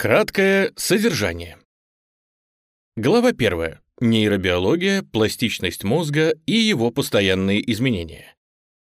Краткое содержание. Глава 1. Нейробиология, пластичность мозга и его постоянные изменения.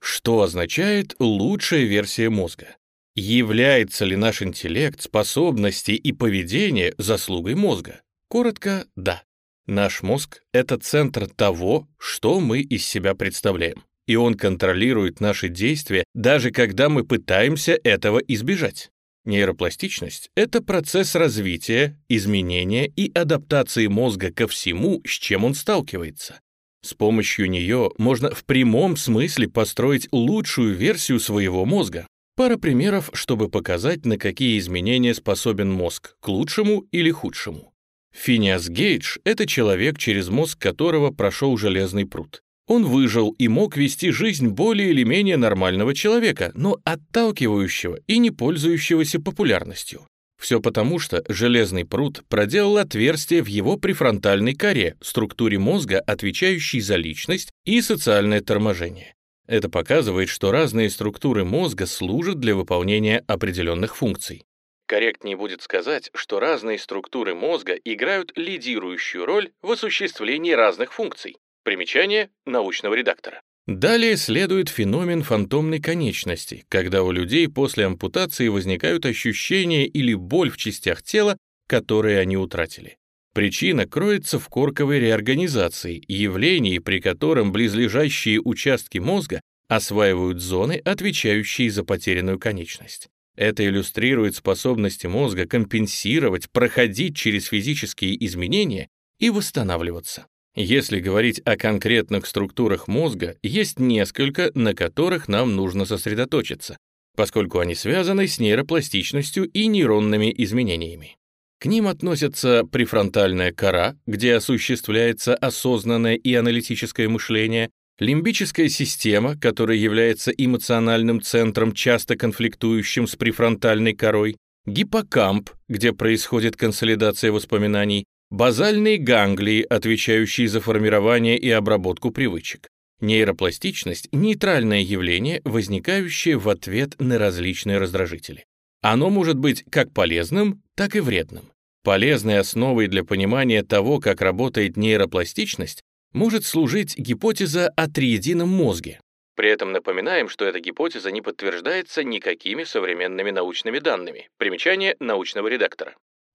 Что означает лучшая версия мозга? Является ли наш интеллект, способности и поведение заслугой мозга? Коротко, да. Наш мозг — это центр того, что мы из себя представляем, и он контролирует наши действия, даже когда мы пытаемся этого избежать. Нейропластичность — это процесс развития, изменения и адаптации мозга ко всему, с чем он сталкивается. С помощью нее можно в прямом смысле построить лучшую версию своего мозга. Пара примеров, чтобы показать, на какие изменения способен мозг, к лучшему или худшему. Финиас Гейдж — это человек, через мозг которого прошел железный пруд. Он выжил и мог вести жизнь более или менее нормального человека, но отталкивающего и не пользующегося популярностью. Все потому, что железный пруд проделал отверстие в его префронтальной коре, структуре мозга, отвечающей за личность и социальное торможение. Это показывает, что разные структуры мозга служат для выполнения определенных функций. Корректнее будет сказать, что разные структуры мозга играют лидирующую роль в осуществлении разных функций. Примечание научного редактора. Далее следует феномен фантомной конечности, когда у людей после ампутации возникают ощущения или боль в частях тела, которые они утратили. Причина кроется в корковой реорганизации, явлении, при котором близлежащие участки мозга осваивают зоны, отвечающие за потерянную конечность. Это иллюстрирует способности мозга компенсировать, проходить через физические изменения и восстанавливаться. Если говорить о конкретных структурах мозга, есть несколько, на которых нам нужно сосредоточиться, поскольку они связаны с нейропластичностью и нейронными изменениями. К ним относятся префронтальная кора, где осуществляется осознанное и аналитическое мышление, лимбическая система, которая является эмоциональным центром, часто конфликтующим с префронтальной корой, гиппокамп, где происходит консолидация воспоминаний, Базальные ганглии, отвечающие за формирование и обработку привычек. Нейропластичность — нейтральное явление, возникающее в ответ на различные раздражители. Оно может быть как полезным, так и вредным. Полезной основой для понимания того, как работает нейропластичность, может служить гипотеза о триедином мозге. При этом напоминаем, что эта гипотеза не подтверждается никакими современными научными данными. Примечание научного редактора.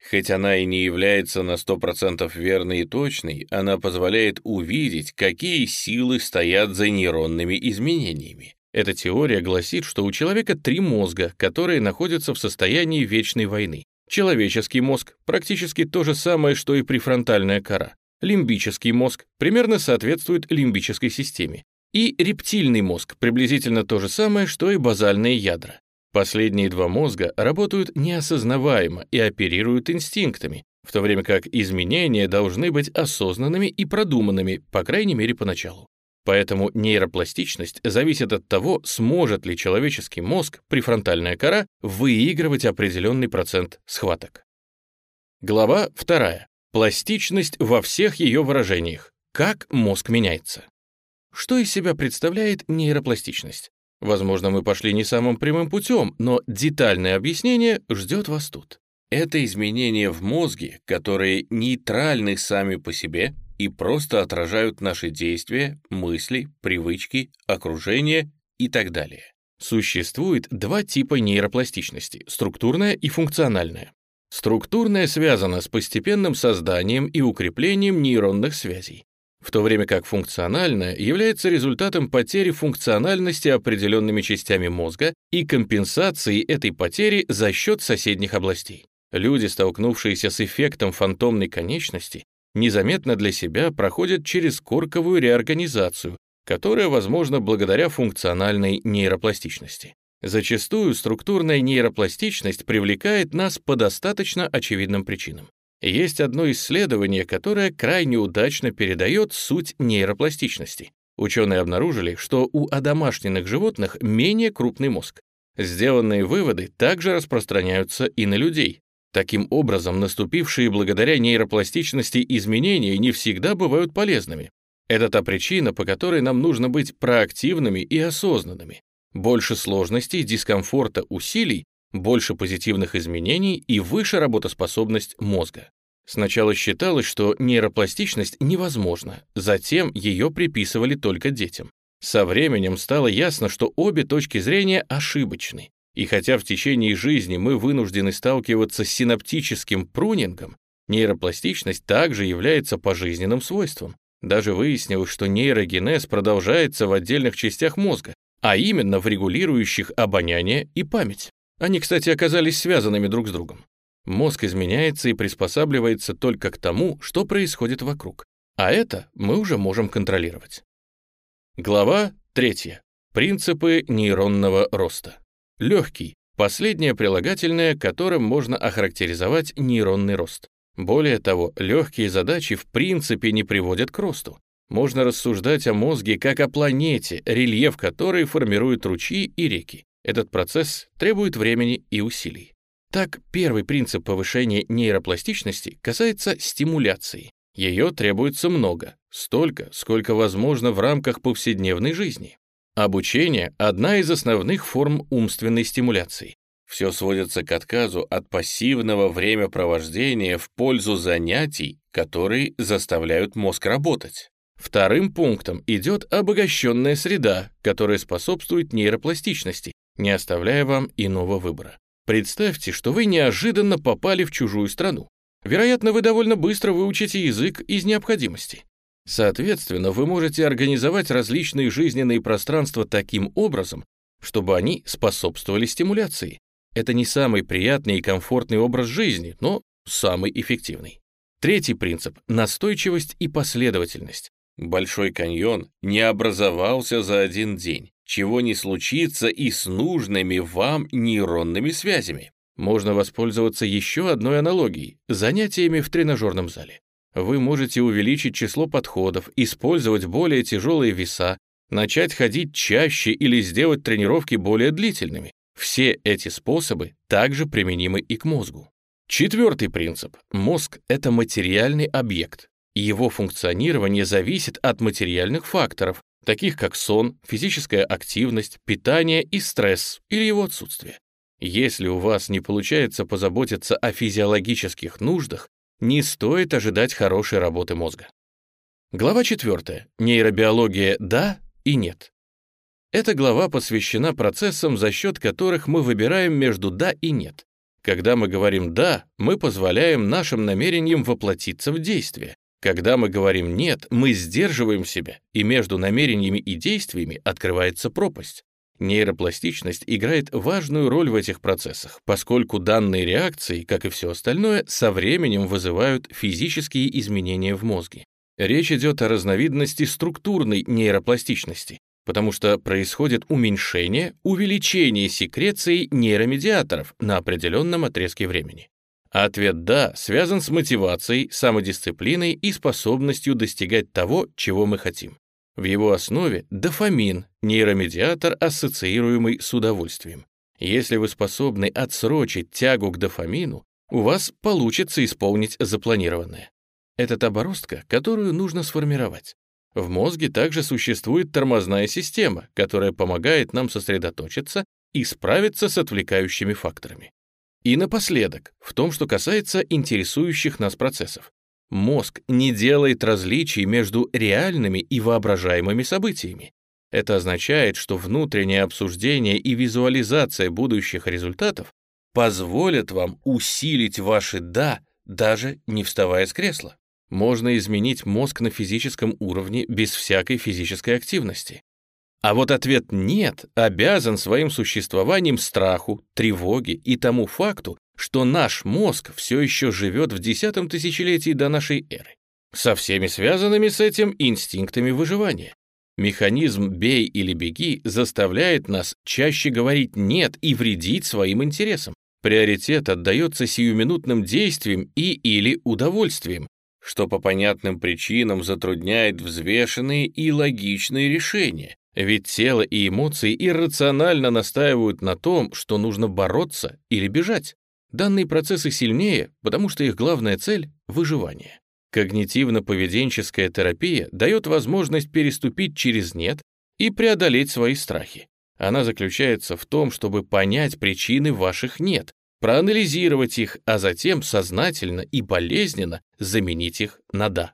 Хоть она и не является на 100% верной и точной, она позволяет увидеть, какие силы стоят за нейронными изменениями. Эта теория гласит, что у человека три мозга, которые находятся в состоянии вечной войны. Человеческий мозг — практически то же самое, что и префронтальная кора. Лимбический мозг примерно соответствует лимбической системе. И рептильный мозг — приблизительно то же самое, что и базальные ядра. Последние два мозга работают неосознаваемо и оперируют инстинктами, в то время как изменения должны быть осознанными и продуманными, по крайней мере, поначалу. Поэтому нейропластичность зависит от того, сможет ли человеческий мозг, префронтальная кора, выигрывать определенный процент схваток. Глава 2. Пластичность во всех ее выражениях. Как мозг меняется. Что из себя представляет нейропластичность? Возможно, мы пошли не самым прямым путем, но детальное объяснение ждет вас тут. Это изменения в мозге, которые нейтральны сами по себе и просто отражают наши действия, мысли, привычки, окружение и так далее. Существует два типа нейропластичности — структурная и функциональная. Структурная связана с постепенным созданием и укреплением нейронных связей в то время как функциональное является результатом потери функциональности определенными частями мозга и компенсации этой потери за счет соседних областей. Люди, столкнувшиеся с эффектом фантомной конечности, незаметно для себя проходят через корковую реорганизацию, которая возможна благодаря функциональной нейропластичности. Зачастую структурная нейропластичность привлекает нас по достаточно очевидным причинам. Есть одно исследование, которое крайне удачно передает суть нейропластичности. Ученые обнаружили, что у одомашненных животных менее крупный мозг. Сделанные выводы также распространяются и на людей. Таким образом, наступившие благодаря нейропластичности изменения не всегда бывают полезными. Это та причина, по которой нам нужно быть проактивными и осознанными. Больше сложностей, дискомфорта, усилий больше позитивных изменений и выше работоспособность мозга. Сначала считалось, что нейропластичность невозможна, затем ее приписывали только детям. Со временем стало ясно, что обе точки зрения ошибочны. И хотя в течение жизни мы вынуждены сталкиваться с синаптическим прунингом, нейропластичность также является пожизненным свойством. Даже выяснилось, что нейрогенез продолжается в отдельных частях мозга, а именно в регулирующих обоняние и память. Они, кстати, оказались связанными друг с другом. Мозг изменяется и приспосабливается только к тому, что происходит вокруг. А это мы уже можем контролировать. Глава 3. Принципы нейронного роста. Легкий – последнее прилагательное, которым можно охарактеризовать нейронный рост. Более того, легкие задачи в принципе не приводят к росту. Можно рассуждать о мозге как о планете, рельеф которой формирует ручьи и реки. Этот процесс требует времени и усилий. Так, первый принцип повышения нейропластичности касается стимуляции. Ее требуется много, столько, сколько возможно в рамках повседневной жизни. Обучение – одна из основных форм умственной стимуляции. Все сводится к отказу от пассивного времяпровождения в пользу занятий, которые заставляют мозг работать. Вторым пунктом идет обогащенная среда, которая способствует нейропластичности, не оставляя вам иного выбора. Представьте, что вы неожиданно попали в чужую страну. Вероятно, вы довольно быстро выучите язык из необходимости. Соответственно, вы можете организовать различные жизненные пространства таким образом, чтобы они способствовали стимуляции. Это не самый приятный и комфортный образ жизни, но самый эффективный. Третий принцип – настойчивость и последовательность. Большой каньон не образовался за один день, чего не случится и с нужными вам нейронными связями. Можно воспользоваться еще одной аналогией – занятиями в тренажерном зале. Вы можете увеличить число подходов, использовать более тяжелые веса, начать ходить чаще или сделать тренировки более длительными. Все эти способы также применимы и к мозгу. Четвертый принцип. Мозг — это материальный объект. Его функционирование зависит от материальных факторов, таких как сон, физическая активность, питание и стресс или его отсутствие. Если у вас не получается позаботиться о физиологических нуждах, не стоит ожидать хорошей работы мозга. Глава 4. Нейробиология «да» и «нет». Эта глава посвящена процессам, за счет которых мы выбираем между «да» и «нет». Когда мы говорим «да», мы позволяем нашим намерениям воплотиться в действие. Когда мы говорим «нет», мы сдерживаем себя, и между намерениями и действиями открывается пропасть. Нейропластичность играет важную роль в этих процессах, поскольку данные реакции, как и все остальное, со временем вызывают физические изменения в мозге. Речь идет о разновидности структурной нейропластичности, потому что происходит уменьшение, увеличение секреции нейромедиаторов на определенном отрезке времени. Ответ «да» связан с мотивацией, самодисциплиной и способностью достигать того, чего мы хотим. В его основе дофамин, нейромедиатор, ассоциируемый с удовольствием. Если вы способны отсрочить тягу к дофамину, у вас получится исполнить запланированное. Это та бороздка, которую нужно сформировать. В мозге также существует тормозная система, которая помогает нам сосредоточиться и справиться с отвлекающими факторами. И напоследок, в том, что касается интересующих нас процессов. Мозг не делает различий между реальными и воображаемыми событиями. Это означает, что внутреннее обсуждение и визуализация будущих результатов позволят вам усилить ваши «да», даже не вставая с кресла. Можно изменить мозг на физическом уровне без всякой физической активности. А вот ответ «нет» обязан своим существованием страху, тревоге и тому факту, что наш мозг все еще живет в десятом тысячелетии до нашей эры, со всеми связанными с этим инстинктами выживания. Механизм «бей или беги» заставляет нас чаще говорить «нет» и вредить своим интересам. Приоритет отдается сиюминутным действиям и или удовольствиям, что по понятным причинам затрудняет взвешенные и логичные решения, ведь тело и эмоции иррационально настаивают на том, что нужно бороться или бежать. Данные процессы сильнее, потому что их главная цель — выживание. Когнитивно-поведенческая терапия дает возможность переступить через «нет» и преодолеть свои страхи. Она заключается в том, чтобы понять причины ваших «нет», проанализировать их, а затем сознательно и болезненно заменить их на «да».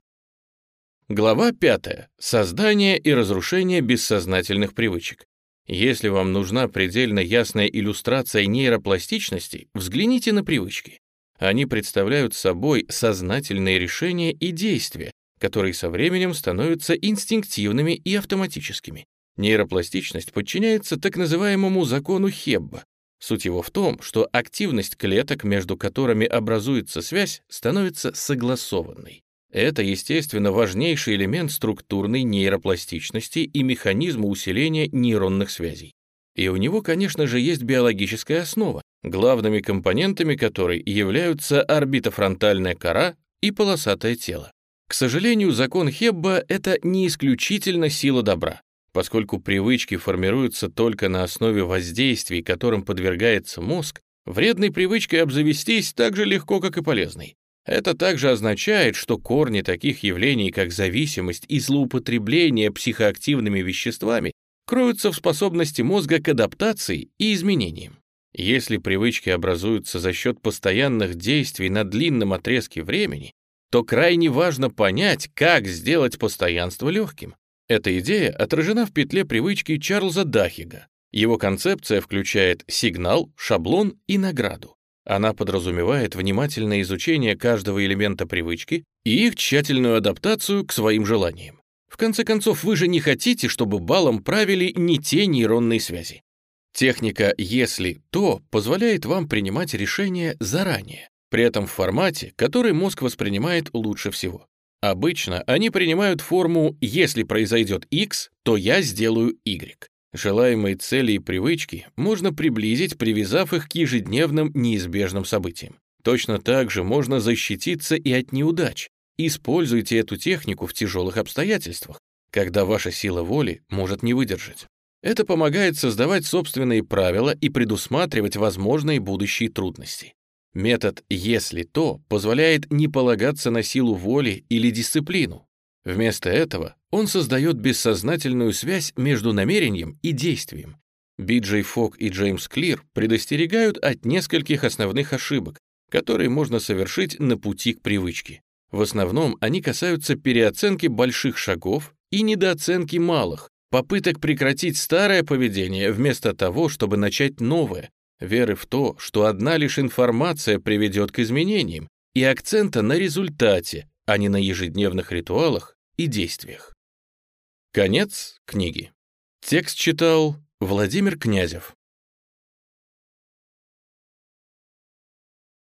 Глава 5. Создание и разрушение бессознательных привычек. Если вам нужна предельно ясная иллюстрация нейропластичности, взгляните на привычки. Они представляют собой сознательные решения и действия, которые со временем становятся инстинктивными и автоматическими. Нейропластичность подчиняется так называемому закону Хебба. Суть его в том, что активность клеток, между которыми образуется связь, становится согласованной. Это, естественно, важнейший элемент структурной нейропластичности и механизма усиления нейронных связей. И у него, конечно же, есть биологическая основа, главными компонентами которой являются орбитофронтальная кора и полосатое тело. К сожалению, закон Хебба — это не исключительно сила добра. Поскольку привычки формируются только на основе воздействий, которым подвергается мозг, вредной привычкой обзавестись так же легко, как и полезной. Это также означает, что корни таких явлений, как зависимость и злоупотребление психоактивными веществами, кроются в способности мозга к адаптации и изменениям. Если привычки образуются за счет постоянных действий на длинном отрезке времени, то крайне важно понять, как сделать постоянство легким. Эта идея отражена в петле привычки Чарльза Дахига. Его концепция включает сигнал, шаблон и награду. Она подразумевает внимательное изучение каждого элемента привычки и их тщательную адаптацию к своим желаниям. В конце концов, вы же не хотите, чтобы балом правили не те нейронные связи. Техника «если то» позволяет вам принимать решения заранее, при этом в формате, который мозг воспринимает лучше всего. Обычно они принимают форму «если произойдет X, то я сделаю Y». Желаемые цели и привычки можно приблизить, привязав их к ежедневным неизбежным событиям. Точно так же можно защититься и от неудач. Используйте эту технику в тяжелых обстоятельствах, когда ваша сила воли может не выдержать. Это помогает создавать собственные правила и предусматривать возможные будущие трудности. Метод «если то» позволяет не полагаться на силу воли или дисциплину, Вместо этого он создает бессознательную связь между намерением и действием. Биджей Фок и Джеймс Клир предостерегают от нескольких основных ошибок, которые можно совершить на пути к привычке. В основном они касаются переоценки больших шагов и недооценки малых, попыток прекратить старое поведение вместо того, чтобы начать новое, веры в то, что одна лишь информация приведет к изменениям, и акцента на результате, а не на ежедневных ритуалах и действиях. Конец книги. Текст читал Владимир Князев.